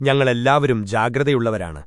ഞങ്ങളെല്ലാവരും ജാഗ്രതയുള്ളവരാണ്